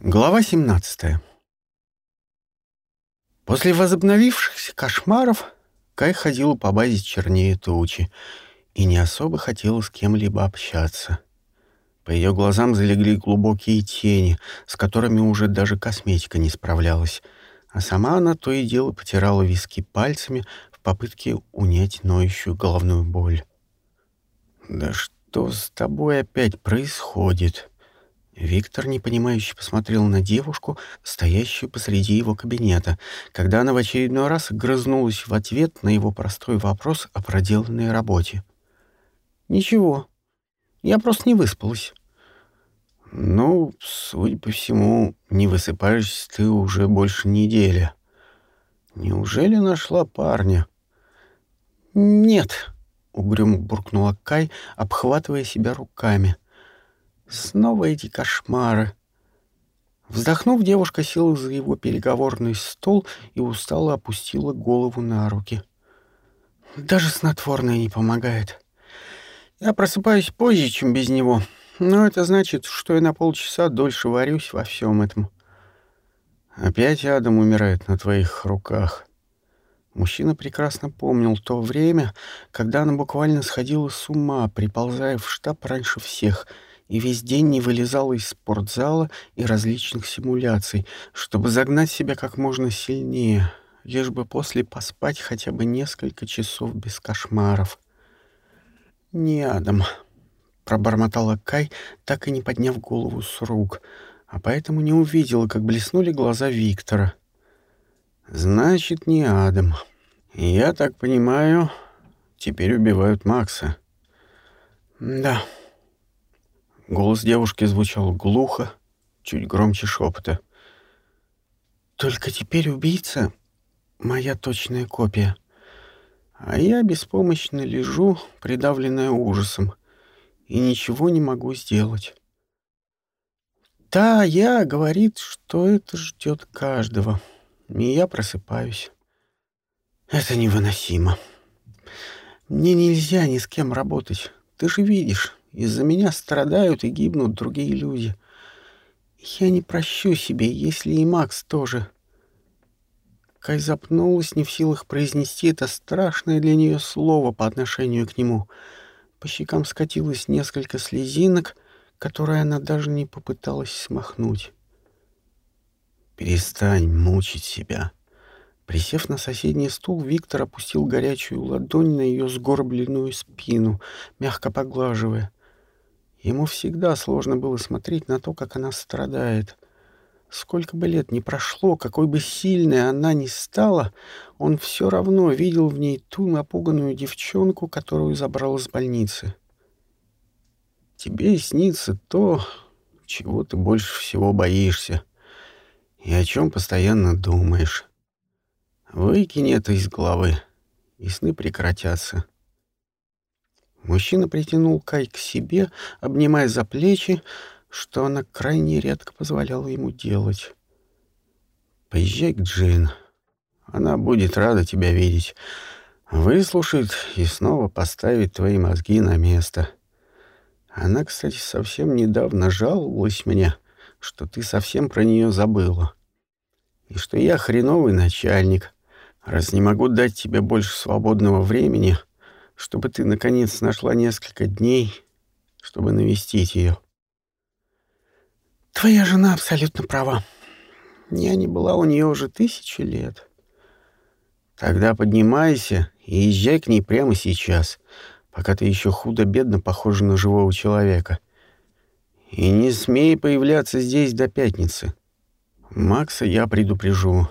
Глава 17. После возобновившихся кошмаров Кай ходила по базе чернее тучи и не особо хотела с кем-либо общаться. По ее глазам залегли глубокие тени, с которыми уже даже косметика не справлялась, а сама она то и дело потирала виски пальцами в попытке унять ноющую головную боль. «Да что с тобой опять происходит?» Виктор, непонимающе посмотрел на девушку, стоящую посреди его кабинета, когда она в очередной раз грызнулась в ответ на его простой вопрос о проделанной работе. «Ничего, я просто не выспалась». «Ну, судя по всему, не высыпаешься ты уже больше недели. Неужели нашла парня?» «Нет», — угрюмо буркнула Кай, обхватывая себя руками — Снова эти кошмары. Вздохнув, девушка села за его переговорный стол и устало опустила голову на руки. Даже снотворное не помогает. Я просыпаюсь позже, чем без него, но это значит, что я на полчаса дольше варюсь во всем этом. Опять Адам умирает на твоих руках. Мужчина прекрасно помнил то время, когда она буквально сходила с ума, приползая в штаб раньше всех — и весь день не вылезала из спортзала и различных симуляций, чтобы загнать себя как можно сильнее, лишь бы после поспать хотя бы несколько часов без кошмаров. «Не Адам», — пробормотала Кай, так и не подняв голову с рук, а поэтому не увидела, как блеснули глаза Виктора. «Значит, не Адам. Я так понимаю, теперь убивают Макса». «Да», Голос девушки звучал глухо, чуть громче шепота. «Только теперь убийца — моя точная копия. А я беспомощно лежу, придавленная ужасом, и ничего не могу сделать. Та я говорит, что это ждет каждого, и я просыпаюсь. Это невыносимо. Мне нельзя ни с кем работать, ты же видишь». Из-за меня страдают и гибнут другие люди. Я не прощу себе, если и Макс тоже. Кай запнулась, не в силах произнести это страшное для нее слово по отношению к нему. По щекам скатилось несколько слезинок, которые она даже не попыталась смахнуть. «Перестань мучить себя». Присев на соседний стул, Виктор опустил горячую ладонь на ее сгорбленную спину, мягко поглаживая. Ему всегда сложно было смотреть на то, как она страдает. Сколько бы лет ни прошло, какой бы сильной она ни стала, он все равно видел в ней ту напуганную девчонку, которую забрал из больницы. Тебе снится то, чего ты больше всего боишься и о чем постоянно думаешь. Выкинь это из головы, и сны прекратятся. Мужчина притянул Кай к себе, обнимая за плечи, что она крайне редко позволяла ему делать. «Поезжай к Джин. Она будет рада тебя видеть. Выслушает и снова поставит твои мозги на место. Она, кстати, совсем недавно жаловалась мне, что ты совсем про нее забыла. И что я хреновый начальник, раз не могу дать тебе больше свободного времени — чтобы ты, наконец, нашла несколько дней, чтобы навестить ее. Твоя жена абсолютно права. Я не была у нее уже тысячи лет. Тогда поднимайся и езжай к ней прямо сейчас, пока ты еще худо-бедно похожа на живого человека. И не смей появляться здесь до пятницы. Макса я предупрежу.